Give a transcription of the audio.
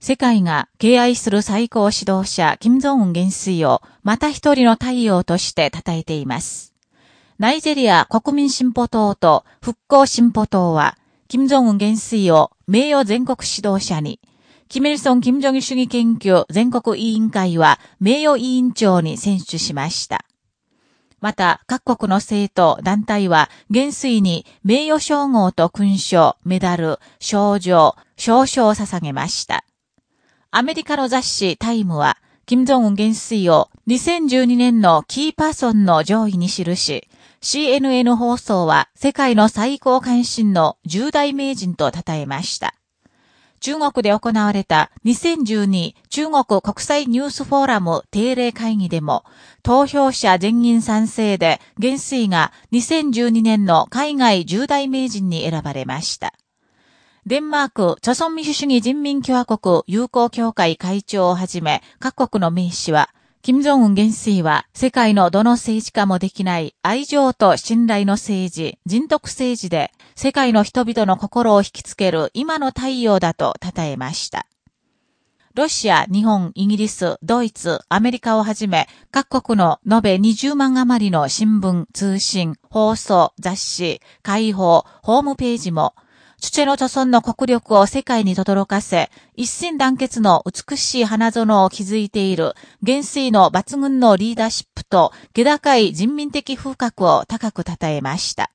世界が敬愛する最高指導者、金正恩元帥をまた一人の太陽として称えています。ナイジェリア国民進歩党と復興進歩党は、金正恩元帥を名誉全国指導者に、キメルソン・金正義主義研究全国委員会は名誉委員長に選出しました。また、各国の政党、団体は、元帥に名誉称号と勲章、メダル、賞状、賞書を捧げました。アメリカの雑誌タイムは、金正恩元帥を2012年のキーパーソンの上位に記し、CNN 放送は世界の最高関心の重大名人と称えました。中国で行われた2012中国国際ニュースフォーラム定例会議でも、投票者全員賛成で元帥が2012年の海外重大名人に選ばれました。デンマーク、著存民主主義人民共和国友好協会会長をはじめ、各国の名士は、金正恩元帥は世界のどの政治家もできない愛情と信頼の政治、人徳政治で世界の人々の心を引きつける今の太陽だと称えました。ロシア、日本、イギリス、ドイツ、アメリカをはじめ、各国の延べ20万余りの新聞、通信、放送、雑誌、会報、ホームページも、チュチェの著村の国力を世界に轟かせ、一心団結の美しい花園を築いている、元帥の抜群のリーダーシップと、気高い人民的風格を高く称えました。